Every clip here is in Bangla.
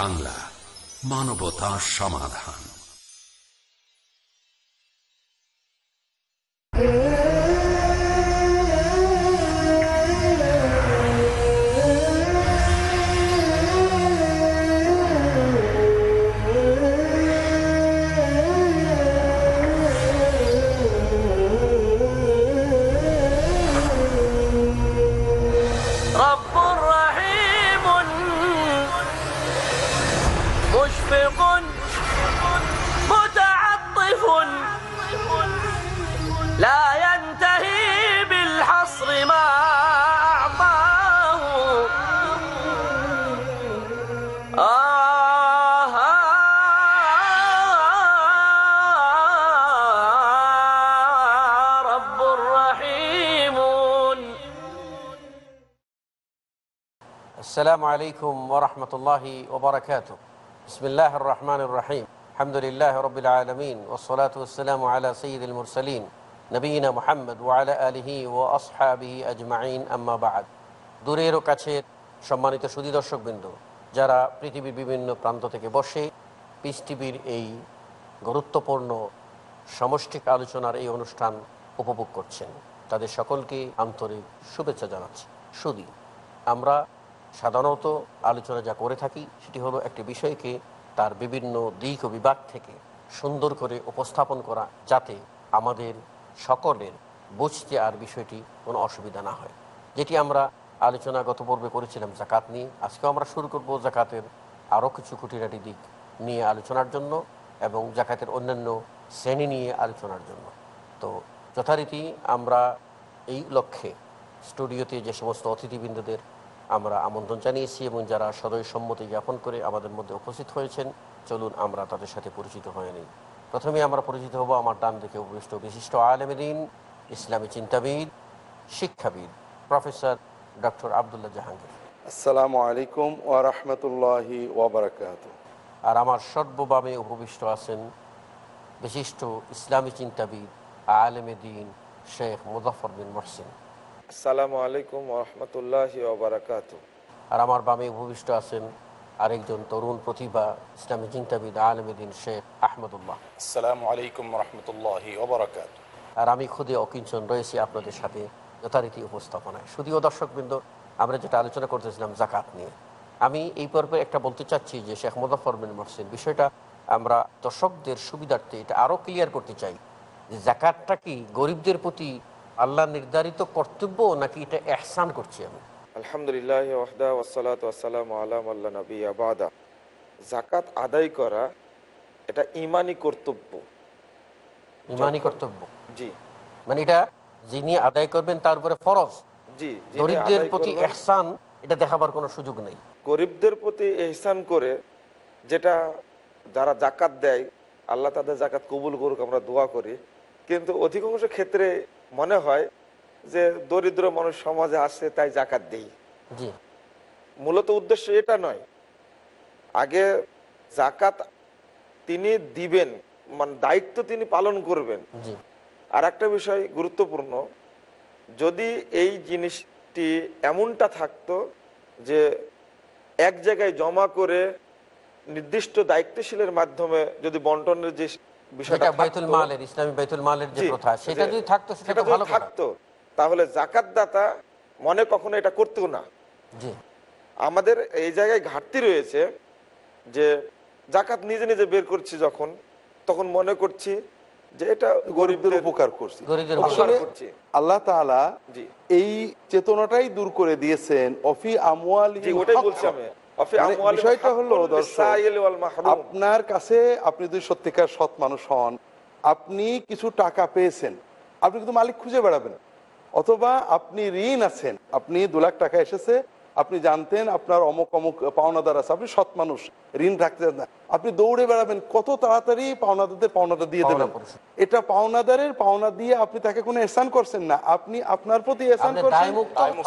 বাংলা মানবতা সমাধান। আলাইকুম ওরহমতুল্লাহি ওবরাকাত বিসমিল্লাহ রহমান রাহিম আলহামদুলিল্লাহ রবিল আলমিন ওসলাতাম আলা সঈদুল মুরসলিন নবীন মোহাম্মদ ওয়ালা আলহি ও আসহাবিহি আজমাইন আম্মাবাদ দূরের ও কাছের সম্মানিত সুদী দর্শকবৃন্দ, যারা পৃথিবীর বিভিন্ন প্রান্ত থেকে বসে পিস টিভির এই গুরুত্বপূর্ণ সমষ্টিক আলোচনার এই অনুষ্ঠান উপভোগ করছেন। তাদের সকলকে আন্তরিক শুভেচ্ছা জানাচ্ছি। শুধু আমরা সাধারণত আলোচনা যা করে থাকি সেটি হলো একটি বিষয়কে তার বিভিন্ন দিক ও বিভাগ থেকে সুন্দর করে উপস্থাপন করা যাতে আমাদের সকলের বুঝতে আর বিষয়টি কোনো অসুবিধা না হয়। যেটি আমরা আলোচনা গত পর্বে করেছিলাম জাকাত নিয়ে, আজকেও আমরা শুরু করব জাকাতের আরও কিছু খুঁটিনাটি দিক নিয়ে আলোচনার জন্য এবং জাকাতের অন্যান্য শ্রেণি নিয়ে আলোচনার জন্য। তো যথারীতি আমরা এই লক্ষ্যে স্টুডিওতে যে সমস্ত অতিথিবৃন্দদের আমরা আমন্ত্রণ জানিয়েছি এবং যারা সদয় সম্মতি জ্ঞাপন করে আমাদের মধ্যে উপস্থিত হয়েছেন চলুন আমরা তাদের সাথে পরিচিত হয়ে নিই। প্রথমে আমরা পরিচিত হব আমার ডান দিকে উপবিষ্ট বিশিষ্ট আলমদিন ইসলামী চিন্তাবিদ শিক্ষাবিদ প্রফেসর ডক্টর আবদুল্লাহ জাহাঙ্গীর। আসসালামু আলাইকুম ওয়া রাহমাতুল্লাহি ওয়া বারাকাতুহু। আর আমার সর্ববামে উপবিষ্ট আছেন বিশিষ্ট ইসলামী চিন্তাবিদ আলেমে দিন শেখ মুজফর বিন মহসিন। আসসালামু আলাইকুম রহমতুল্লাহ ওবরাকাত আর আমার বামে উপবিষ্ট আছেন আরেকজন তরুণ প্রতিভা ইসলামী চিন্তাবিদ আলেমে দিন শেখ আহমদুল্লাহ। আসসালামু আলাইকুম রহমতুল্লাহ ওবরাকাত আর আমি খুদে অকিঞ্চন রয়েছি আপনাদের সাথে যথারীতি উপস্থাপনায়। শুধুও দর্শকবৃন্দ আমরা যেটা আলোচনা করতেছিলাম জাকাত নিয়ে। আমি এই পর্বে একটা বলতে চাচ্ছি যে শেখ মুজফর বিন মহসিন বিষয়টা আমরা দর্শকদের সুবিধার্থে এটা আরও ক্লিয়ার করতে চাই যে জাকাতটা কি গরিবদের প্রতি আল্লাহ নির্ধারিত কর্তব্য নাকি এটা এহসান করছি আমি? আলহামদুলিল্লাহ ওয়াহদা ওয়াসালাত ওয়াসালাম আলাম আল্লাহ নবী আবাদা জাকাত আদায় করা এটা ইমানি কর্তব্য। ইমানি কর্তব্য? জি। মানে এটা যিনি আদায় করবেন তার উপরে ফরজ? জি আদায় প্রতি এহসান এটা দেখাবার কোনো সুযোগ নেই। গরিবদের প্রতি এহসান করে যেটা যারা জাকাত দেয় আল্লাহ তাদের জাকাত কবুল করুক আমরা দোয়া করি। কিন্তু অধিকাংশ ক্ষেত্রে মনে হয় যে দরিদ্র মানুষ সমাজে আসে তাই জাকাত দেই। মূলত উদ্দেশ্য এটা নয়। আগে জাকাত তিনি দিবেন মানে দায়িত্ব তিনি পালন করবেন। আর একটা বিষয় গুরুত্বপূর্ণ যদি এই জিনিসটি এমনটা থাকতো যে এক জায়গায় জমা করে নির্দিষ্ট দায়িত্বশীলের মাধ্যমে যদি বন্টনের যে বিষয়টা বাইতুল মালের ইসলামী বাইতুল মালের যে প্রথা সেটা যদি থাকতো সেটা সেটা তো যদি ভালো থাকতো তাহলে জাকাত দাতা মনে কখনো এটা করতেও না। আমাদের এই জায়গায় ঘাটতি রয়েছে যে জাকাত নিজে নিজে বের করছি যখন তখন মনে করছি যে এটা গরিবদের উপকার করছি। গরিবদের উপকার আসলে করছি। আল্লাহ তাআলা এই চেতনাটাই দূর করে দিয়েছেন অফি আমওয়াল জি ওটাই বলছি আমি। বিষয়টা হলো মাহরুম। আপনার কাছে আপনি যদি সত্যিকার সৎ মানুষ হন আপনি কিছু টাকা পেয়েছেন আপনি কিন্তু মালিক খুঁজে বেড়াবেন অথবা আপনি ঋণ আছেন আপনি দু লাখ টাকা এসেছে আপনি জানতেন আপনার অমুক অমুক পাওনাদার আছে আপনি সৎ মানুষ ঋণ রাখতে না। আপনি দৌড়ে বেড়াবেন কত তাড়াতাড়ি পাওনাদারদের পাওনাটা দিয়ে দেবেন। এটা পাওনাদারের পাওনা দিয়ে আপনি তাকে কোনো এহসান করছেন না। আপনি আপনার প্রতি আপনি করছেন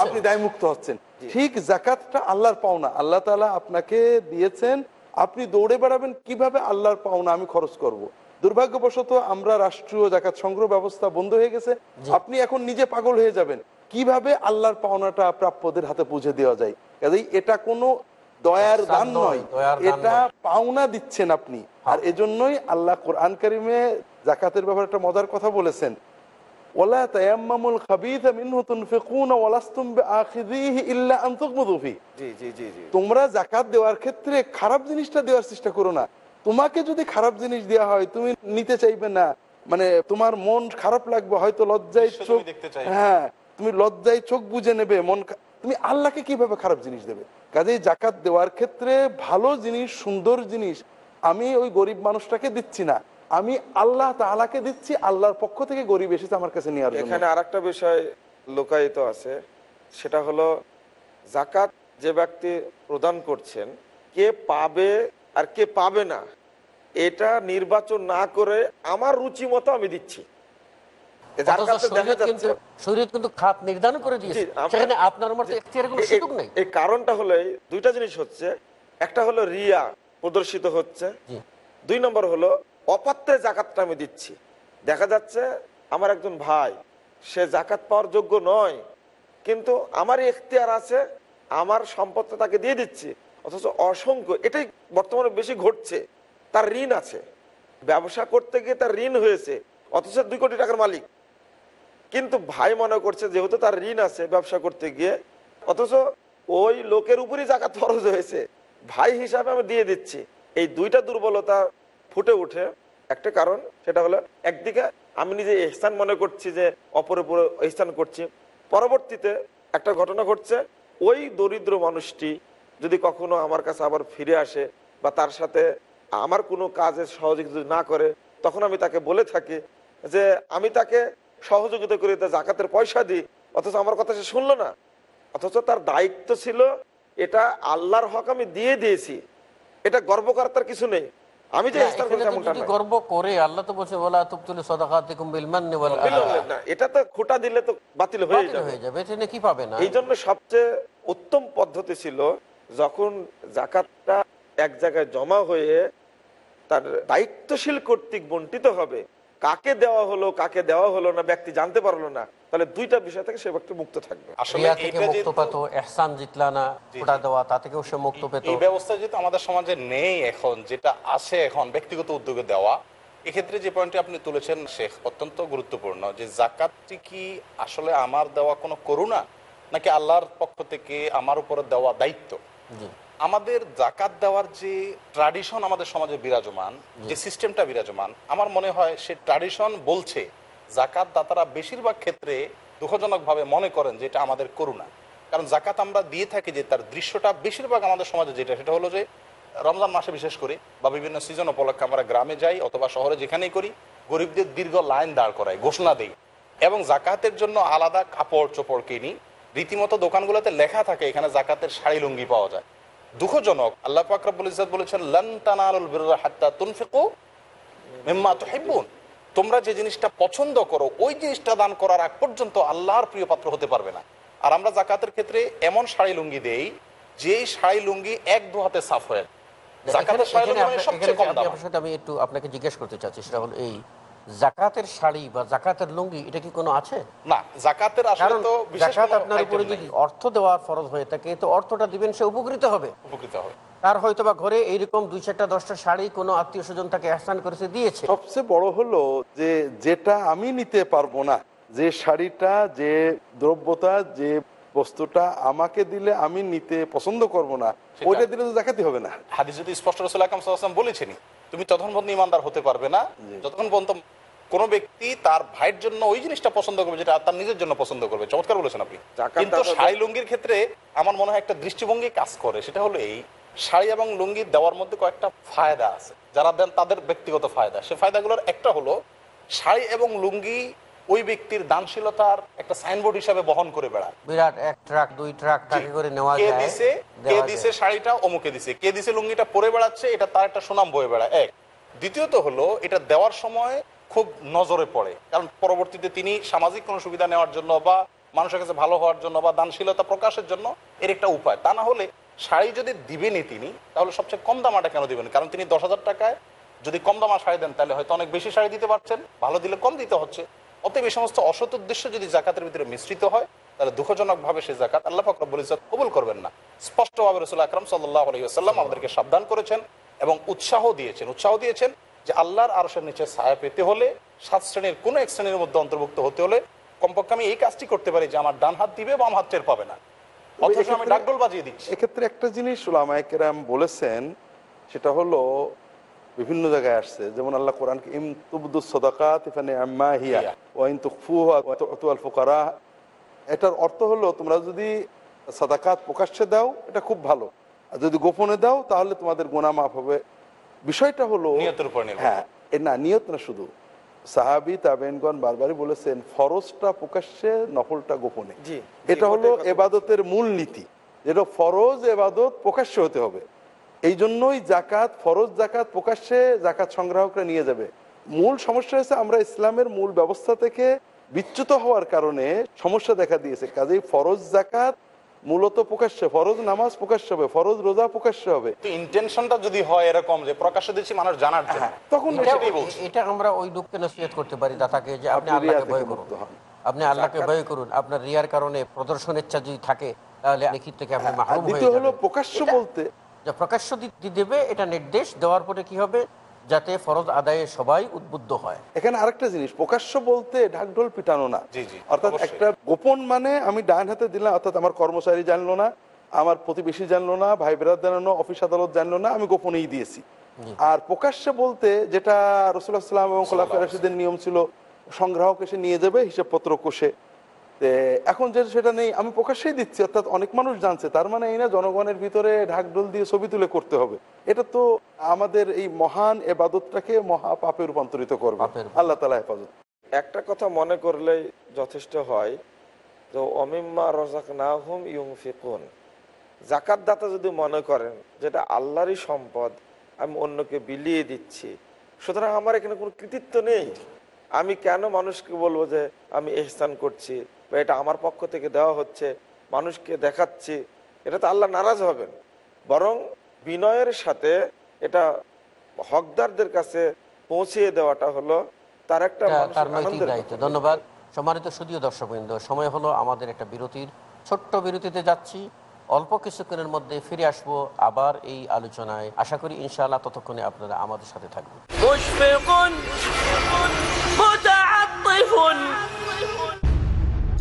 আপনি দায়মুক্ত হচ্ছেন। ঠিক জাকাতটা আল্লাহর পাওনা। আল্লাহ তালা আপনাকে দিয়েছেন আপনি দৌড়ে বেড়াবেন কীভাবে আল্লাহর পাওনা আমি খরচ করব। দুর্ভাগ্যবশত আমরা রাষ্ট্রীয় জাকাত সংগ্রহ ব্যবস্থা বন্ধ হয়ে গেছে। আপনি এখন নিজে পাগল হয়ে যাবেন। কীভাবে আল্লাহর পাওনাটা প্রাপ্যদের হাতে পৌঁছে দেওয়া যায়? কাজেই এটা কোনো দয়ার দান নয়, এটা পাওনা দিচ্ছেন আপনি। আর এজন্যই আল্লাহ কোরআন কারিমে জাকাতের ব্যাপারে একটা মজার কথা বলেছেন। ওলা তায়াম্মামুল খাবিথা মিনহু তুনফিকুনা ওয়ালাস্তুম বিআখিযিহি ইল্লা আন তুগমিদু ফি। জি জি জি জি। তোমরা জাকাত দেওয়ার ক্ষেত্রে খারাপ জিনিসটা দেওয়ার চেষ্টা করো না। তোমাকে যদি খারাপ জিনিস দেওয়া হয় তুমি নিতে চাইবে না। মানে তোমার মন খারাপ লাগবে হয়তো লজ্জায় চোখ। হ্যাঁ তুমি লজ্জায় চোখ বুঝে নেবে, মন তুমি আল্লাহকে কীভাবে খারাপ জিনিস দেবে? কাজেই জাকাত দেওয়ার ক্ষেত্রে ভালো জিনিস, সুন্দর জিনিস আমি ওই গরিব মানুষটাকে দিচ্ছি না। আমি আল্লাহ তাআলাকে দিচ্ছি, আল্লাহর পক্ষ থেকে গরিব এসেছে আমার কাছে নিয়ে এখানে আরেকটা বিষয় লোকায়িত আছে, সেটা হলো জাকাত যে ব্যক্তি প্রদান করছেন, কে পাবে আর কে পাবে না, এটা নির্বাচন না করে আমার রুচি মতো আমি দিচ্ছি যার অথচ কাছে দেখা শরীয়ত কিন্তু যাচ্ছে। শরীয়ত কিন্তু খাত নির্ধারণ করে দিয়েছে। সেখানে আপনার মতো এখতিয়ারের কোনো এই- সুযোগ নেই। এই কারণটা হলো দুইটা জিনিস হচ্ছে। একটা হলো রিয়া প্রদর্শিত হচ্ছে। দুই নম্বর হলো অপাত্রে জাকাতটা আমি দিচ্ছি। দেখা যাচ্ছে আমার একজন ভাই সে জাকাত পাওয়ার যোগ্য নয় কিন্তু আমার এখতিয়ার আছে আমার সম্পদটা তাকে দিয়ে দিচ্ছি। অথচ অসংখ্য এটাই বর্তমানে বেশি ঘটছে। তার ঋণ আছে। ব্যবসা করতে গিয়ে তার ঋণ হয়েছে। অথচ দুই কোটি টাকার মালিক। কিন্তু ভাই মনে করছে যেহেতু তার ঋণ আছে ব্যবসা করতে গিয়ে, অথচ ওই লোকের উপরই জাকাত ফরজ হয়েছে। ভাই হিসাবে আমি দিয়ে দিচ্ছি। এই দুইটা দুর্বলতা ফুটে উঠে একটা কারণ, সেটা হলো একদিকে আমি নিজে এহসান মনে করছি যে অপর উপরে এহসান করছি। পরবর্তীতে একটা ঘটনা ঘটছে, ওই দরিদ্র মানুষটি যদি কখনো আমার কাছে আবার ফিরে আসে বা তার সাথে আমার কোনো কাজের সহযোগিতা না করে, তখন আমি তাকে বলে থাকি যে আমি তাকে সহযোগিতা করে তার জাকাতের পয়সা দিই অথচ আমার কথা সে শুনলো না। অথচ তার দায়িত্ব ছিল এটা আল্লাহর হক আমি দিয়ে দিয়েছি। এটা গর্ব করার তার কিছু নেই। আমি যে না, ইহসান এখানে করেছি তো এমনটা যদি নয়। গর্ব করে আল্লাহ তো বলছে ওলা তুবতুল সাদাকাতিকুম বিল মান্নি ওয়াল আযা। বিলম্বে না, এটা তো খোটা দিলে তো বাতিল হয়ে যাবে। এটা কি পাবে না? এই জন্য সবচেয়ে উত্তম পদ্ধতি ছিল যখন জাকাতটা এক জায়গায় জমা হয়ে তার দায়িত্বশীল কর্তৃক বন্টিত হবে কাকে দেওয়া হলো কাকে দেওয়া হলো না ব্যক্তি জানতে পারল না তাহলে দুইটা বিষয় থেকে সে ব্যক্তি মুক্ত থাকবে। এই ব্যবস্থা যেহেতু আমাদের সমাজে নেই এখন যেটা আছে এখন ব্যক্তিগত উদ্যোগে দেওয়া এক্ষেত্রে যে পয়েন্টটি আপনি তুলেছেন শেখ অত্যন্ত গুরুত্বপূর্ণ যে জাকাতটি কি আসলে আমার দেওয়া কোনো করুণা নাকি আল্লাহর পক্ষ থেকে আমার উপরে দেওয়া দায়িত্ব? জি। আমাদের জাকাত দেওয়ার যে ট্রাডিশন আমাদের সমাজে বিরাজমান যে সিস্টেমটা বিরাজমান আমার মনে হয় সে ট্রাডিশন বলছে জাকাত দাতারা বেশিরভাগ ক্ষেত্রে দুঃখজনকভাবে মনে করেন যে এটা আমাদের করুণা। কারণ জাকাত আমরা দিয়ে থাকি যে তার দৃশ্যটা বেশিরভাগ আমাদের সমাজে যেটা সেটা হলো যে রমজান মাসে বিশেষ করে বা বিভিন্ন সিজন উপলক্ষে আমরা গ্রামে যাই অথবা শহরে যেখানেই করি গরিবদের দীর্ঘ লাইন দাঁড় করাই ঘোষণা দেই। এবং জাকাতের জন্য আলাদা কাপড় চোপড় কিনি রীতিমতো দোকানগুলোতে লেখা থাকে এখানে জাকাতের শাড়ি লুঙ্গি পাওয়া যায়। দুঃখজনক আল্লাহ পাকরাবুল ইজাদ বলেছেন লন তানালুল বিররা হাত্তা তুনফিকু মিম্মা তুহিব্বুন। তোমরা যে জিনিসটা পছন্দ করো ওই জিনিসটা দান করার আগ পর্যন্ত আল্লাহর প্রিয় পাত্র হতে পারবে না। আর আমরা জাকাতের ক্ষেত্রে এমন শাড়ি লুঙ্গি দেই যেই শাড়ি লুঙ্গি এক দু হাতে সাফ হয়ে জাকাতের শাড়ি লুঙ্গি মানে সবচেয়ে কম দাম। আমি একটু আপনাকে জিজ্ঞেস করতে চাচ্ছি সেটা হলো এই জাকাতের শাড়ি বা জাকাতের লুঙ্গি এটা কি কোনো আছে? না জাকাতের আসলে তো বিশেষ জাকাত আপনার উপরে যদি অর্থ দেওয়ার ফরজ হয়ে থাকে তো অর্থটা দিবেন সে উপকৃত হবে। উপকৃত হবে। তার হয়তো বা ঘরে এইরকম দুই চারটা দশটা শাড়ি কোনো আত্মীয় স্বজন তাকে আহসান করেছে দিয়েছে। সবচেয়ে বড় হলো যে যেটা আমি নিতে পারব না যে শাড়িটা যে দ্রব্যতা যে বস্তুটা আমাকে দিলে আমি নিতে পছন্দ করব না ওইটা দিলে তো দেখাতে হবে না। হাদিস যদি স্পষ্ট রসুল আকরম সাল্লাম বলেছেনই তুমি ততক্ষণ পর্যন্ত ইমানদার হতে পারবে না। যতক্ষণ পর্যন্ত কোনো ব্যক্তি তার ভাইয়ের জন্য ওই জিনিসটা পছন্দ করবে যেটা তার নিজের জন্য পছন্দ করবে। চমৎকার বলেছেন আপনি। কিন্তু শাড়ি লুঙ্গির ক্ষেত্রে আমার মনে হয় একটা দৃষ্টিভঙ্গি কাজ করে সেটা হলো এই শাড়ি এবং লুঙ্গি দেওয়ার মধ্যে কয়েকটা ফায়দা আছে। যারা দেন তাদের ব্যক্তিগত ফায়দা। সে ফায়দাগুলোর একটা হলো শাড়ি এবং লুঙ্গি ওই ব্যক্তির দানশীলতার একটা সাইনবোর্ড হিসাবে বহন করে বেড়ায়। বিরাট এক ট্রাক দুই ট্রাক তাকে করে নেওয়া কে যায় দিছে কে দিছে শাড়িটা অমুকে দিছে। কে দিছে লুঙ্গিটা পরে বেড়াচ্ছে এটা তার একটা সুনাম বয়ে বেড়ায়। এক। দ্বিতীয়ত হলো এটা দেওয়ার সময় খুব নজরে পড়ে। কারণ পরবর্তীতে তিনি সামাজিক কোনো সুবিধা নেওয়ার জন্য বা মানুষের কাছে ভালো হওয়ার জন্য বা দানশীলতা প্রকাশের জন্য এর একটা উপায়। তা না হলে শাড়ি যদি দিবেনই তিনি তাহলে সবচেয়ে কম দামাটা কেন দিবেন? কারণ তিনি দশ হাজার টাকায় যদি কম দামা শাড়ি দেন তাহলে হয়তো অনেক বেশি শাড়ি দিতে পারছেন ভালো দিলে কম দিতে হচ্ছে। অতএব এই সমস্ত অসৎ উদ্দেশ্য যদি জাকাতের ভিতরে মিশ্রিত হয় তাহলে দুঃখজনকভাবে সেই জাকাত আল্লাহ ফকরবুল ইজত কবুল করবেন না। স্পষ্টভাবে রসুল আকরম সাল্লাহ আলহিহাল্লাম আমাদেরকে সাবধান করেছেন এবং উৎসাহ দিয়েছেন। উৎসাহ দিয়েছেন যে আল্লাহর আরশের নিচে ছায়া পেতে হলে সাত শ্রেণির কোনো এক শ্রেণির মধ্যে অন্তর্ভুক্ত হতে হলে কমপক্ষে আমি এই কাজটি করতে পারি যে আমার ডান হাত দিবে বাম হাত টের পাবে না। অথচ আমি এক্ষেত্রে- ডাকডোল বাজিয়ে দিচ্ছি। এক্ষেত্রে একটা জিনিস ওলামায়কেরাম বলেছেন সেটা হলো বিভিন্ন জায়গায় আসছে। যেমন আল্লাহ কোরআনকে ইম সদাকাত ইফানে আম্মা হিয়া। ওয়াইন তুকফুহা ওয়া ফুকারা এটার অর্থ হলো তোমরা যদি সাদাকাত প্রকাশ্যে দাও এটা খুব ভালো। আর যদি গোপনে দাও তাহলে তোমাদের গোনা মাফ হবে। বিষয়টা হলো নিয়তের উপর নির্ভর। হ্যাঁ এ না নিয়ত না শুধু। সাহাবি তাবেনগণ বারবারই বলেছেন ফরজটা প্রকাশ্যে নফলটা গোপনে। এটা হলো এবাদতের মূল নীতি। যেটা ফরজ এবাদত প্রকাশ্য হতে হবে। এই জন্যই জাকাত ফরজ জাকাত প্রকাশ্যে জাকাত সংগ্রাহকরা নিয়ে যাবে। মূল সমস্যা হয়েছে আমরা ইসলামের মূল ব্যবস্থা থেকে বিচ্যুত হওয়ার কারণে সমস্যা দেখা দিয়েছে। কাজেই ফরজ জাকাত মূলত প্রকাশ্যে ফরজ নামাজ প্রকাশ্য হবে ফরজ রোজা প্রকাশ্য হবে। ইন্টেনশনটা যদি হয় এরকম যে প্রকাশ্য দিচ্ছি মানুষ জানার জন্য হ্যাঁ, তখন এটা- আমরা ওই লোককে নসিহত করতে পারি দাতাকে যে আপনি আল্লাহকে ভয় করুন। আপনি আল্লাহকে ভয় করুন। আপনার রিয়ার কারণে প্রদর্শন ইচ্ছা যদি থাকে তাহলে লিখিত থেকে আপনি আর মাহরুম হয়ে দ্বিতীয় হলো প্রকাশ্য বলতে যে প্রকাশ্য দি- দি- দেবে এটা নির্দেশ। দেওয়ার পরে কি হবে? যাতে ফরজ আদায়ে সবাই উদ্বুদ্ধ হয়। এখানে আরেকটা জিনিস প্রকাশ্য বলতে ঢাকঢোল পিটানো না। জি, জি, অর্থাৎ একটা গোপন মানে আমি ডান হাতে দিলাম অর্থাৎ আমার কর্মচারী জানলো না আমার প্রতিবেশী জানলো না ভাই বেড়ার জানলো না অফিস আদালত জানলো না আমি গোপনেই দিয়েছি। আর প্রকাশ্যে বলতে যেটা রসুল্লাহ সাল্লাম এবং খোলাফা রাশিদের নিয়ম ছিল সংগ্রাহক এসে নিয়ে যাবে হিসাবপত্র কষে এখন যে সেটা নেই আমি প্রকাশ্যেই দিচ্ছি অর্থাৎ অনেক মানুষ জানছে তার মানে এই না জনগণের ভিতরে ঢাকঢোল দিয়ে ছবি তুলে করতে হবে। এটা তো আমাদের এই মহান এবাদতটাকে মহা পাপে রূপান্তরিত। করবে আল্লাহ তালা হেফাজত। একটা কথা মনে করলেই যথেষ্ট হয় যে অমিম্মা রজাক না হুম ইউং ফিকুন জাকাত দাতা যদি মনে করেন যেটা আল্লাহরই সম্পদ আমি অন্যকে বিলিয়ে দিচ্ছি সুতরাং আমার এখানে কোনো কৃতিত্ব নেই। আমি কেন মানুষকে বলব যে আমি এহসান করছি? বা এটা আমার পক্ষ থেকে দেওয়া হচ্ছে মানুষকে দেখাচ্ছি এটা তো আল্লাহ নারাজ হবেন। বরং বিনয়ের সাথে এটা হকদারদের কাছে পৌঁছিয়ে দেওয়াটা হলো তার একটা ধন্যবাদ। সম্মানিত সুদীয় দর্শকবৃন্দ সময় হলো আমাদের একটা বিরতির। ছোট্ট বিরতিতে যাচ্ছি। অল্প কিছুক্ষণের মধ্যে ফিরে আসব আবার এই আলোচনায়। আশা করি ইনশাআল্লাহ ততক্ষণে আপনারা আমাদের সাথে থাকবেন।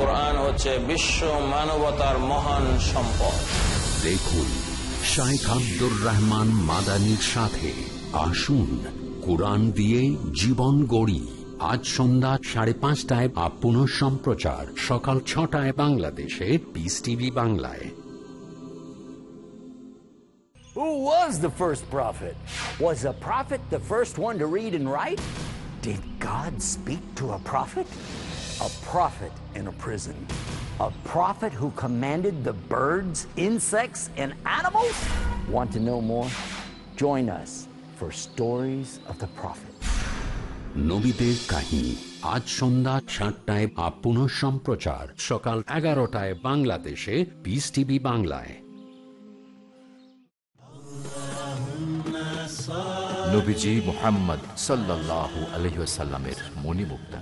কোরআন হচ্ছে বিশ্ব মানবতার মহান সম্পদ দেখুন শাইখ আব্দুর রহমান মাদানির সাথে আসুন কোরআন দিয়ে জীবন গড়ি আজ সন্ধ্যা সাড়ে পাঁচটায় আপ পুনঃ সম্প্রচার সকাল ছটায় বাংলাদেশে পিস টিভি বাংলায় Who was the first prophet? Was a prophet the first one to read and write? Did God speak to a prophet? A prophet in a prison. A prophet who commanded the birds, insects, and animals? Want to know more? Join us for Stories of the Prophet. নবীদের কাহিনী আজ সন্ধ্যা সাতটায় আপ পুনঃ সম্প্রচার সকাল এগারোটায় বাংলাদেশে পিস টিভি বাংলায় নবীজি মোহাম্মদ সাল্লাহ আলহিসাল্লামের মণিমুক্তা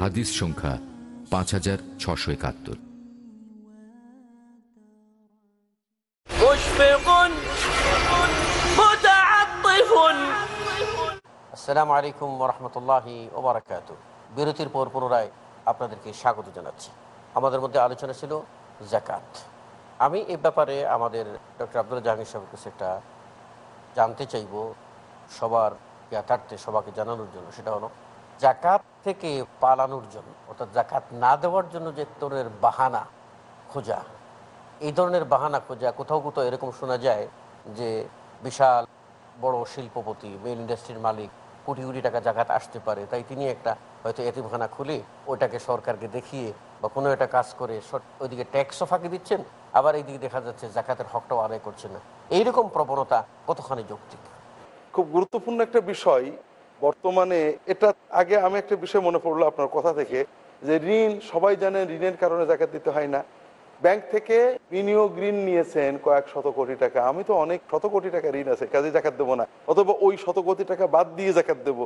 হাদিস সংখ্যা পাঁচ হাজার ছশো একাত্তর। আসসালামু আলাইকুম রহমতুল্লাহি ওবরাকাত বিরতির পর পুনরায় আপনাদেরকে স্বাগত জানাচ্ছি। আমাদের মধ্যে আলোচনা ছিল জাকাত আমি এ ব্যাপারে আমাদের ডক্টর আব্দুল জাহাঙ্গীর সাহেবের কাছে একটা জানতে চাইব সবার জ্ঞাতার্থে সবাকে জানানোর জন্য। সেটা হলো জাকাত থেকে পালানোর জন্য, অর্থাৎ জাকাত না দেওয়ার জন্য যে তোরের বাহানা খোঁজা, এই ধরনের বাহানা খোঁজা, কোথাও কোথাও এরকম শোনা যায় যে বিশাল বড় শিল্পপতি মেল ইন্ডাস্ট্রির মালিক কোটি কোটি টাকা জাকাত আসতে পারে, তাই তিনি একটা হয়তো এতিমখানা খুলে ওইটাকে সরকারকে দেখিয়ে বা কোনো একটা কাজ করে ওইদিকে ট্যাক্সও ফাঁকি দিচ্ছেন, আবার এইদিকে দেখা যাচ্ছে জাকাতের হকটাও আদায় করছে না। এইরকম প্রবণতা কতখানি যৌক্তিক? খুব গুরুত্বপূর্ণ একটা বিষয় বর্তমানে এটা আগে আমি একটা বিষয় মনে পড়ল আপনার কথা থেকে যে ঋণ সবাই জানেন ঋণের কারণে জাকাত দিতে হয় না। ব্যাংক থেকে বিনিয়োগ ঋণ নিয়েছেন কয়েক শত কোটি টাকা। আমি তো অনেক শত কোটি টাকা ঋণ আছে কাজে জাকাত দেবো না। অথবা ওই শত কোটি টাকা বাদ দিয়ে জাকাত দেবো।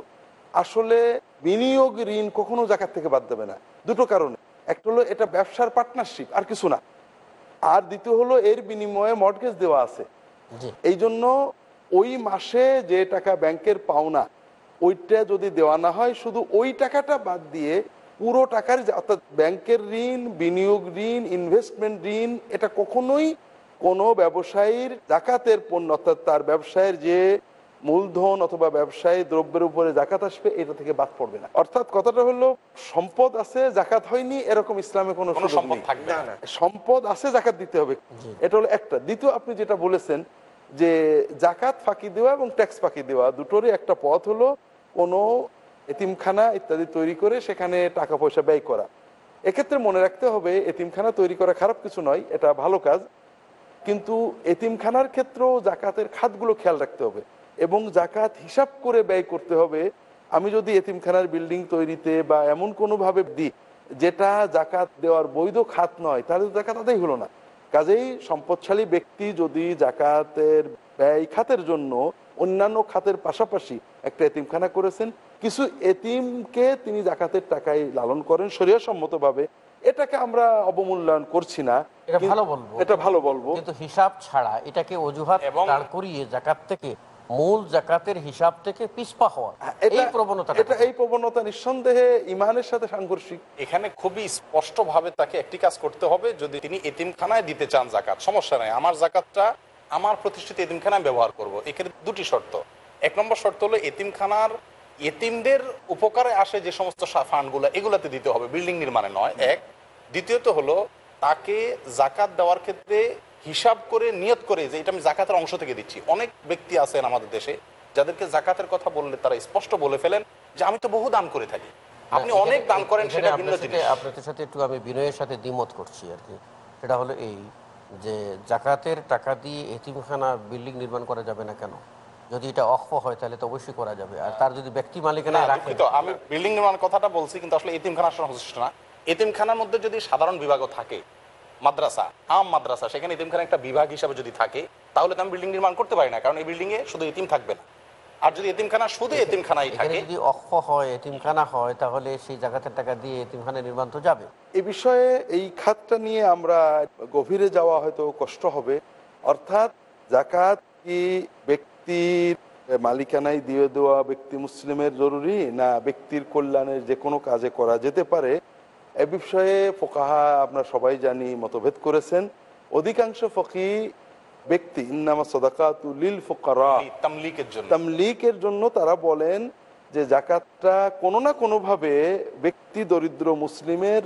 আসলে বিনিয়োগ ঋণ কখনো জাকাত থেকে বাদ দেবে না। দুটো কারণে। একটা হলো এটা ব্যবসার পার্টনারশিপ আর কিছু না। আর দ্বিতীয় হলো এর বিনিময়ে মর্টগেজ দেওয়া আছে। এই জন্য ওই মাসে যে টাকা ব্যাংকের পাওনা ওইটা যদি দেওয়া না হয় শুধু ওই টাকাটা বাদ দিয়ে পুরো টাকার অর্থাৎ ব্যাংকের ঋণ বিনিয়োগ ঋণ ইনভেস্টমেন্ট ঋণ এটা কখনোই কোনো ব্যবসায়ীর জাকাতের পণ্য অর্থাৎ তার ব্যবসায়ের যে মূলধন অথবা ব্যবসায়ী দ্রব্যের উপরে জাকাত আসবে এটা থেকে বাদ পড়বে না। অর্থাৎ কথাটা হলো সম্পদ আছে জাকাত হয়নি এরকম ইসলামে কোনো কোনো সম্পদ থাকবে না। সম্পদ আছে জাকাত দিতে হবে। এটা হলো একটা। দ্বিতীয় আপনি যেটা বলেছেন যে জাকাত ফাঁকি দেওয়া এবং ট্যাক্স ফাঁকি দেওয়া, দুটোরই একটা পথ হলো কোনো এতিমখানা ইত্যাদি তৈরি করে সেখানে টাকা পয়সা ব্যয় করা। এক্ষেত্রে মনে রাখতে হবে, এতিমখানা তৈরি করা খারাপ কিছু নয়, এটা ভালো কাজ। কিন্তু এতিমখানার ক্ষেত্রেও জাকাতের খাতগুলো খেয়াল রাখতে হবে এবং জাকাত হিসাব করে ব্যয় করতে হবে। আমি যদি এতিমখানার বিল্ডিং তৈরিতে বা এমন কোনোভাবে দিই যেটা জাকাত দেওয়ার বৈধ খাত নয়, তাহলে তো জাকাত আদায় হলো না। কাজেই সম্পদশালী ব্যক্তি যদি জাকাতের ব্যয় খাতের জন্য অন্যান্য খাতের পাশাপাশি একটা এতিমখানা করেছেন কিছু এতিমকে তিনি জাকাতের টাকায় লালন করেন শরীয় সম্মতভাবে এটাকে আমরা অবমূল্যায়ন করছি না। এটা ভালো বলব। এটা ভালো বলব। কিন্তু হিসাব ছাড়া এটাকে অজুহাত দাঁড় করিয়ে জাকাত থেকে মূল জাকাতের হিসাব থেকে পিছপা হওয়া। হ্যাঁ, এই প্রবণতা এটা এই প্রবণতা নিঃসন্দেহে ইমানের সাথে সাংঘর্ষিক। এখানে খুবই স্পষ্ট ভাবে তাকে একটি কাজ করতে হবে যদি তিনি এতিমখানায় দিতে চান জাকাত। সমস্যা নাই আমার জাকাতটা আমার প্রতিষ্ঠিত এতিমখানায় ব্যবহার করব। এখানে দুটি শর্ত। এক নম্বর শর্ত হলো এতিমখানার এতিমদের উপকারে আসে যে সমস্ত ফান্ডগুলো এগুলাতে দিতে হবে বিল্ডিং নির্মাণে নয় এক। দ্বিতীয়ত হলো তাকে জাকাত দেওয়ার ক্ষেত্রে হিসাব করে নিয়ত করে যে এটা আমি জাকাতের অংশ থেকে দিচ্ছি। অনেক ব্যক্তি আছেন আমাদের দেশে যাদেরকে জাকাতের কথা বললে তারা স্পষ্ট বলে ফেলেন যে আমি তো বহু দান করে থাকি। আপনি অনেক দান করেন সেটা ভিন্ন জিনিস। আপনাদের সাথে একটু আমি বিনয়ের সাথে দ্বিমত করছি আর কি। সেটা হলো এই যে জাকাতের টাকা দিয়ে এতিমখানা বিল্ডিং নির্মাণ করা যাবে না কেন? যদি এটা অক্ষ হয় তাহলে তো অবশ্যই করা যাবে। আর তার যদি ব্যক্তি মালিকানা রাখে দুঃখিত, আমি বিল্ডিং নির্মাণ কথাটা বলছি কিন্তু আসলে এতিমখানার সঙ্গে সংশ্লিষ্ট না। এতিমখানার মধ্যে যদি সাধারণ বিভাগও থাকে মাদ্রাসা আম মাদ্রাসা সেখানে এতিমখানা একটা বিভাগ হিসাবে যদি থাকে তাহলে তো আমি বিল্ডিং নির্মাণ করতে পারি না কারণ এই বিল্ডিং এ শুধু এতিম থাকবে না। আর যদি এতিমখানা শুধু এতিমখানাই থাকে যদি অক্ষ হয় এতিমখানা হয় তাহলে সেই জাকাতের টাকা দিয়ে এতিমখানা নির্মাণ তো যাবে। এ বিষয়ে এই খাতটা নিয়ে আমরা গভীরে যাওয়া হয়তো কষ্ট হবে। অর্থাৎ জাকাত কি ব্যক্তির মালিকানায় দিয়ে দেওয়া ব্যক্তি মুসলিমের জরুরি না ব্যক্তির কল্যাণের যে কোনো কাজে করা যেতে পারে? এ বিষয়ে ফোকাহা আপনার সবাই জানি মতভেদ করেছেন। অধিকাংশ ফকি ব্যক্তি ইন্নামা সদাকাতুলিল ফোকারা। তামলিকের জন্য। তারা বলেন যে জাকাতটা কোনো না কোনোভাবে ব্যক্তি দরিদ্র মুসলিমের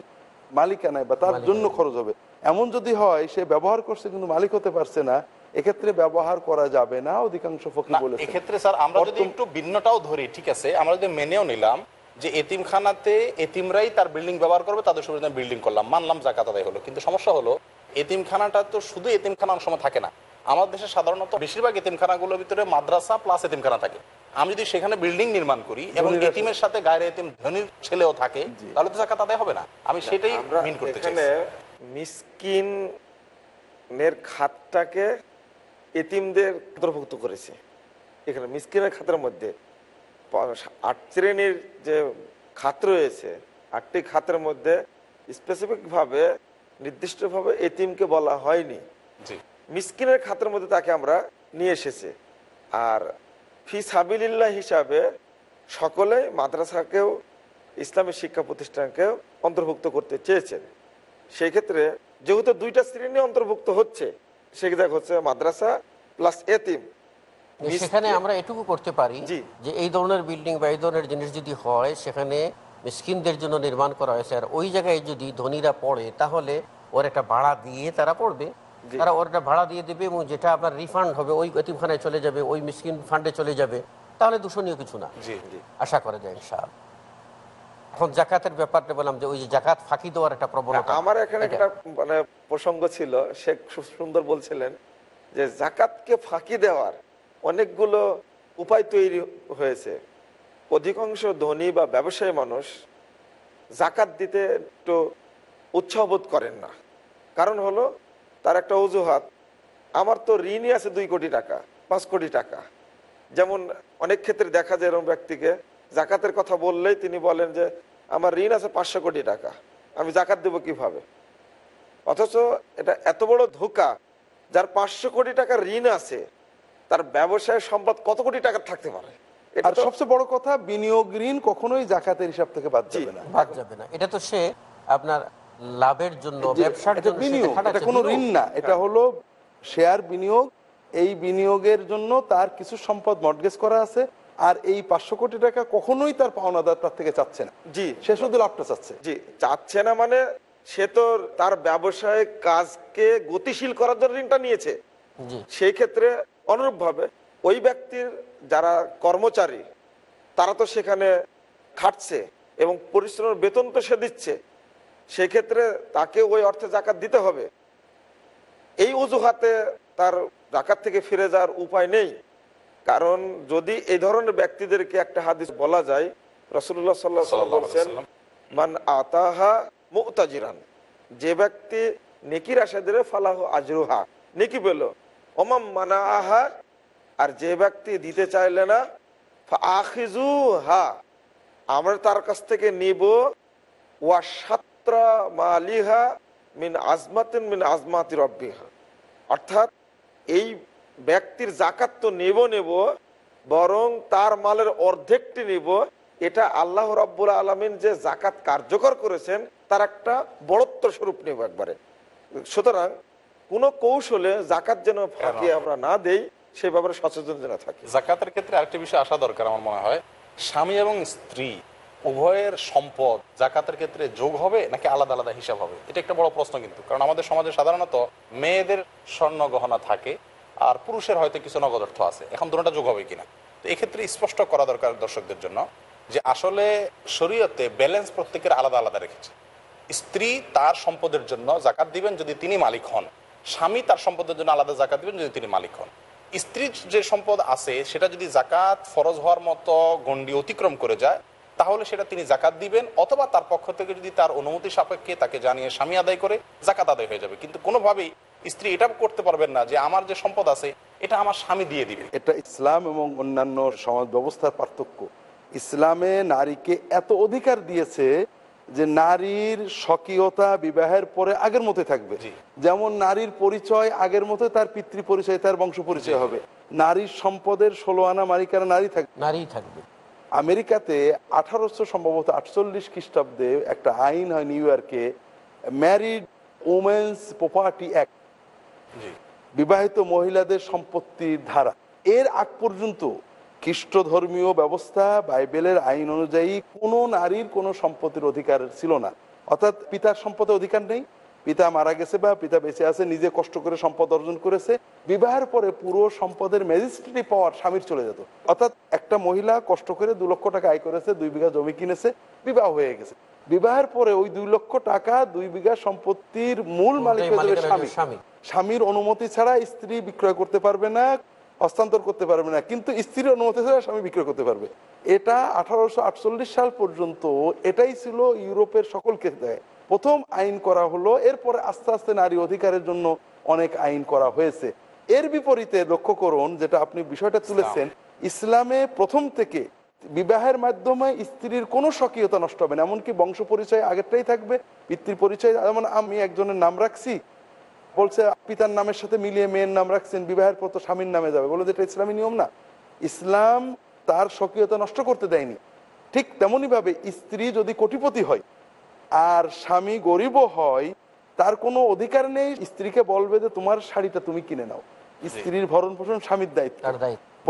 মালিকানায় বা তার জন্য খরচ হবে। এমন যদি হয় সে ব্যবহার করছে কিন্তু মালিক হতে পারছে না এক্ষেত্রে ব্যবহার করা যাবে না অধিকাংশ ফকি বলে এক্ষেত্রে স্যার আমরা যদি একটু ভিন্নটাও ধরি ঠিক আছে? আমরা যদি মেনেও নিলাম যে এতিমখানাতে এতিমরাই তার বিল্ডিং ব্যবহার করবে তাদের সুবিধা বিল্ডিং করলাম মানলাম জাকাত আদায় হলো। কিন্তু সমস্যা হলো এতিমখানাটা তো শুধু এতিমখানা অনেক সময় থাকে না। আমাদের দেশে সাধারণত বেশিরভাগ এতিমখানাগুলোর ভিতরে মাদ্রাসা প্লাস এতিমখানা থাকে। আমি যদি সেখানে বিল্ডিং নির্মাণ করি এবং এতিমের সাথে গায়ের এতিম ধনীর ছেলেও থাকে তাহলে তো জাকাত আদায় হবে না। আমি সেটাই মিন করতে চাই। মিসকিনের খাতটাকে এতিমদের অন্তর্ভুক্ত করেছে। এখানে মিসকিনের খাতের মধ্যে আট শ্রেণির যে খাত রয়েছে আটটি খাতের মধ্যে স্পেসিফিকভাবে নির্দিষ্টভাবে এতিমকে বলা হয়নি। মিসকিনের খাতের মধ্যে তাকে আমরা নিয়ে এসেছি। আর ফি সাবিল্লাহ হিসাবে সকলে মাদ্রাসাকেও ইসলামী শিক্ষা প্রতিষ্ঠানকেও অন্তর্ভুক্ত করতে চেয়েছেন। সেই ক্ষেত্রে যেহেতু দুইটা শ্রেণি অন্তর্ভুক্ত হচ্ছে সেক্ষেত্রে হচ্ছে মাদ্রাসা প্লাস এতিম সেখানে আমরা এটুকু করতে পারি যে এই ধরনের বিল্ডিং বা এই ধরনের জিনিস যদি হয় সেখানে মিসকিনদের জন্য নির্মাণ করা হয়েছে। আর ওই জায়গায় যদি ধনীরা পড়ে তাহলে ওর একটা ভাড়া দিয়ে তারা পড়বে। তারা ওর একটা ভাড়া দিয়ে দেবে এবং যেটা আপনার রিফান্ড হবে ওই এতিমখানায় চলে যাবে ওই মিসকিন ফান্ডে চলে যাবে। তাহলে দূষণীয় কিছু না। আশা করা যায় ইনশাআল্লাহ। এখন জাকাতের ব্যাপারটা বললাম যে ওই যে জাকাত ফাঁকি দেওয়ার একটা প্রবণতা। আমার এখানে একটা মানে প্রসঙ্গ ছিল। শেখ সুন্দর বলছিলেন যে জাকাতকে ফাঁকি দেওয়ার অনেকগুলো উপায় তৈরি হয়েছে। অধিকাংশ ধনী বা ব্যবসায়ী মানুষ জাকাত দিতে একটু উৎসাহ বোধ করেন না। কারণ হলো, তার একটা অজুহাত, আমার তো ঋণই আছে দুই কোটি টাকা, পাঁচ কোটি টাকা। যেমন অনেক ক্ষেত্রে দেখা যায় এরকম ব্যক্তিকে জাকাতের কথা বললেই তিনি বলেন যে, আমার ঋণ আছে পাঁচশো কোটি টাকা, আমি জাকাত দেবো কীভাবে? অথচ এটা এত বড় ধোকা, যার পাঁচশো কোটি টাকা ঋণ আছে তার ব্যবসায় সম্পদ কত কোটি টাকা থাকতে পারে? আর সবচেয়ে বড় কথা বিনিয়োগ ঋণ কখনোই জাকাতের হিসাব থেকে বাদ যাবে না। বাদ যাবে না। এটা তো সে আপনার লাভের জন্য ব্যবসার জন্য বিনিয়োগ এটা কোনো ঋণ না। এটা হলো শেয়ার বিনিয়োগ। এই বিনিয়োগের জন্য তার কিছু সম্পদ মর্টগেজ করা আছে আর এই পাঁচশো কোটি টাকা কখনোই তার পাওনাদার তার থেকে চাচ্ছে না। জি। সে শুধু লাভটা চাচ্ছে। জি চাচ্ছে না মানে সে তো তার ব্যবসায় কাজকে গতিশীল করার জন্য ঋণটা নিয়েছে। জি। সেই ক্ষেত্রে অনুরূপভাবে ওই ব্যক্তির যারা কর্মচারী তারা তো সেখানে খাটছে এবং পরিশ্রমের বেতন তো সে দিচ্ছে সেক্ষেত্রে তাকে ওই অর্থে জাকাত দিতে হবে এই অজুহাতে তার জাকাত থেকে ফিরে যাওয়ার উপায় নেই কারণ যদি এই ধরনের ব্যক্তিদেরকে একটা হাদিস বলা যায় রসুল্লাহ সাল্লাহ বলছেন। মান আতাহা মুতাজিরান যে ব্যক্তি নেকির আশা দিলে ফালাহ আজরুহা নেকি পেল ওমাম মানা আহা আর যে ব্যক্তি দিতে চাইলে না আখিজু হা আমরা তার কাছ থেকে নিব, ওয়া সাত্রা মালিহা মিন আজমাতিন মিন আজমাতি রব্বিহা। অর্থাৎ এই ব্যক্তির জাকাত তো নেব নেব, বরং তার মালের অর্ধেকটি নিব। এটা আল্লাহ রব্বুল আলমিন যে জাকাত কার্যকর করেছেন, তার একটা বড়ত্ব স্বরূপ নেব একবারে। সুতরাং কোনো কৌশলে জাকাত যেন ফাঁকি আমরা না দেই সে ব্যাপারে সচেতন যেন থাকি। জাকাতের ক্ষেত্রে আরেকটি বিষয় আসা দরকার আমার মনে হয়। স্বামী এবং স্ত্রী উভয়ের সম্পদ জাকাতের ক্ষেত্রে যোগ হবে নাকি আলাদা আলাদা হিসাব হবে? এটা একটা বড় প্রশ্ন কিন্তু। কারণ আমাদের সমাজে সাধারণত মেয়েদের স্বর্ণ গহনা থাকে আর পুরুষের হয়তো কিছু নগদ অর্থ আছে। এখন দুটোটা যোগ হবে কিনা? তো এক্ষেত্রে স্পষ্ট করা দরকার দর্শকদের জন্য যে আসলে শরীয়তে ব্যালেন্স প্রত্যেকের আলাদা আলাদা রেখেছে। স্ত্রী তার সম্পদের জন্য জাকাত দিবেন যদি তিনি মালিক হন। স্বামী তার সম্পদের জন্য আলাদা জাকাত দিবেন যদি তিনি মালিক হন। স্ত্রীর যে সম্পদ আছে, সেটা যদি জাকাত ফরজ হওয়ার মতো গণ্ডি অতিক্রম করে যায়, তাহলে সেটা তিনি জাকাত দিবেন অথবা তার পক্ষ থেকে যদি তার অনুমতি সাপেক্ষে তাকে জানিয়ে স্বামী আদায় করে, জাকাত আদায় হয়ে যাবে। কিন্তু কোনোভাবেই স্ত্রী এটা করতে পারবেন না যে আমার যে সম্পদ আছে, এটা আমার স্বামী দিয়ে দিবে। এটা ইসলাম এবং অন্যান্য সমাজ ব্যবস্থার পার্থক্য। ইসলামে নারীকে এত অধিকার দিয়েছে যে নারীর স্বকীয়তা বিবাহের পরে আগের মতোই থাকবে। যেমন নারীর পরিচয় আগের মতো তার পিতৃ পরিচয় তার বংশ পরিচয় হবে। নারীর সম্পদের ষোলো আনা মালিকানা নারী থাকবে নারী থাকবে। আমেরিকাতে আঠারোশো সম্ভবত আটচল্লিশ খ্রিস্টাব্দে একটা আইন হয় নিউ ইয়র্কে ম্যারিড ওমেন্স প্রপার্টি অ্যাক্ট বিবাহিত মহিলাদের সম্পত্তির ধারা। এর আগ পর্যন্ত খ্রিস্ট ধর্মীয় ব্যবস্থা বাইবেলের আইন অনুযায়ী কোনো নারীর কোনো সম্পত্তির অধিকার ছিল না। অর্থাৎ পিতার সম্পদের অধিকার নেই। পিতা মারা গেছে বা পিতা বেঁচে আছে নিজে কষ্ট করে সম্পদ অর্জন করেছে। বিবাহের পরে পুরো সম্পদের ম্যাজিস্ট্রেটি পাওয়ার স্বামীর চলে যেত। অর্থাৎ একটা মহিলা কষ্ট করে দু লক্ষ টাকা আয় করেছে দুই বিঘা জমি কিনেছে বিবাহ হয়ে গেছে। বিবাহের পরে ওই দুই লক্ষ টাকা দুই বিঘা সম্পত্তির মূল মালিক স্বামী। স্বামীর অনুমতি ছাড়া স্ত্রী বিক্রয় করতে পারবে না। হস্তান্তর করতে পারবে না কিন্তু স্ত্রীর অনুমতি ছাড়া স্বামী বিক্রয় করতে পারবে। এটা আঠারোশো আটচল্লিশ সাল পর্যন্ত এটাই ছিল ইউরোপের সকল ক্ষেত্রে। প্রথম আইন করা হলো এরপরে আস্তে আস্তে নারী অধিকারের জন্য অনেক আইন করা হয়েছে। এর বিপরীতে লক্ষ্য করুন যেটা আপনি বিষয়টা তুলেছেন ইসলামে প্রথম থেকে বিবাহের মাধ্যমে স্ত্রীর কোনো স্বকীয়তা নষ্ট হবে না এমনকি বংশ পরিচয় আগেরটাই থাকবে পিতৃ পরিচয় যেমন আমি একজনের নাম রাখছি বলছে পিতার নামের সাথে মিলিয়ে মেয়ের নাম রাখছেন বিবাহের পর তো স্বামীর নামে যাবে। বলে যে এটা ইসলামী নিয়ম না। ইসলাম তার স্বকীয়তা নষ্ট করতে দেয়নি। ঠিক তেমনি ভাবে স্ত্রী যদি কোটিপতি হয় আর স্বামী গরিবও হয় তার কোনো অধিকার নেই। স্ত্রীকে বলবে যে তোমার শাড়িটা তুমি কিনে নাও। স্ত্রীর ভরণ পোষণ স্বামীর দায়িত্ব।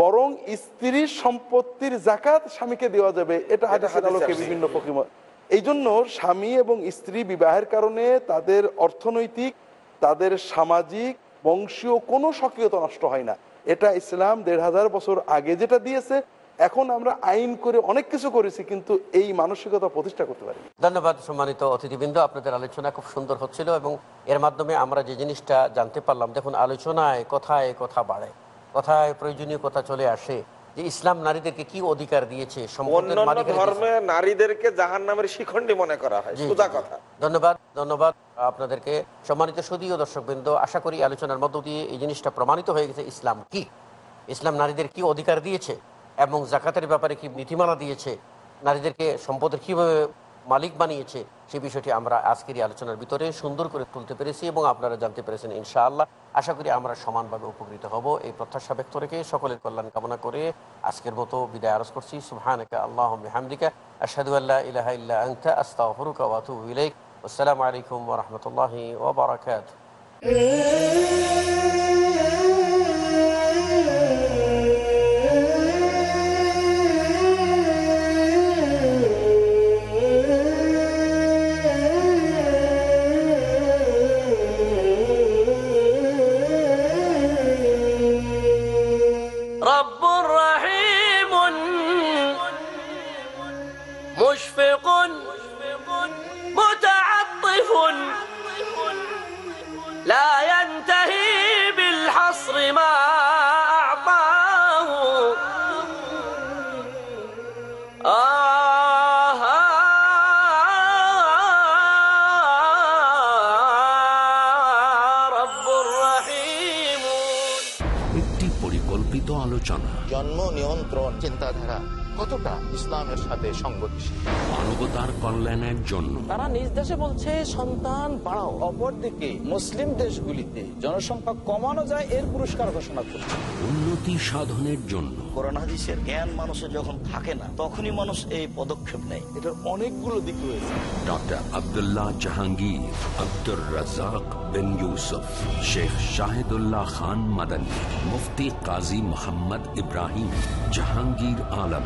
বরং স্ত্রীর সম্পত্তির জাকাত স্বামীকে দেওয়া যাবে। এটা হাদিসের হাদিসে আলোকে বিভিন্ন ফকিম এই জন্য স্বামী এবং স্ত্রী বিবাহের কারণে তাদের অর্থনৈতিক তাদের সামাজিক, বংশীয় কোনো স্বকীয়তা নষ্ট হয় না। এটা ইসলাম দেড় হাজার বছর আগে যেটা দিয়েছে, এখন আমরা আইন করে অনেক কিছু করেছি, কিন্তু এই মানসিকতা প্রতিষ্ঠা করতে পারি ধন্যবাদ সম্মানিত অতিথিবৃন্দ, আপনাদের আলোচনা খুব সুন্দর হচ্ছিল এবং এর মাধ্যমে আমরা যে জিনিসটা জানতে পারলাম, দেখুন আলোচনায় কথায় কথা বাড়ে, কথায় প্রয়োজনীয় কথা চলে আসে। যে ইসলাম নারীদেরকে কি অধিকার দিয়েছে। ধর্মে নারীদেরকে জাহান নামের শিখণ্ডী মনে করা হয়। কথা ধন্যবাদ ধন্যবাদ আপনাদেরকে সম্মানিত সুদীয় দর্শকবৃন্দ আশা করি আলোচনার মধ্য দিয়ে এই জিনিসটা প্রমাণিত হয়ে গেছে ইসলাম কি ইসলাম নারীদের কি অধিকার দিয়েছে এবং জাকাতের ব্যাপারে কি নীতিমালা দিয়েছে নারীদেরকে সম্পদের কীভাবে মালিক বানিয়েছে সেই বিষয়টি আমরা আজকের আলোচনার ভিতরে সুন্দর করে তুলতে পেরেছি এবং আপনারা জানতে পেরেছেন ইনশাআল্লাহ। আশা করি আমরা সমানভাবে উপকৃত হব। এই প্রত্যাশা ব্যক্ত রেখে সকলের কল্যাণ কামনা করে আজকের মতো বিদায় আরজ করছি। সুবহানাকা আল্লাহুম্মা হামদিকা আশহাদু আসসালামু আলাইকুম ওয়া রাহমাতুল্লাহি দেশে বলছে সন্তান বাড়াও অপরদিকে মুসলিম দেশগুলিতে জনসংখ্যা কমানো যায় এর পুরস্কার ঘোষণা করছে। উন্নতি সাধনের জন্য। কোরআন হাদিসের জ্ঞান মানুষের যখন থাকে না তখনই মানুষ এই পদক্ষেপ নেয়। এটার অনেকগুলো দিক রয়েছে। ডক্টর আবদুল্লাহ জাহাঙ্গীর আব্দুর রাজাক বিন ইউসুফ শেখ শাহিদুল্লাহ খান মাদানী মুফতি কাজী মোহাম্মদ ইব্রাহিম জাহাঙ্গীর আলম।